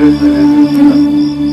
Grace and everything.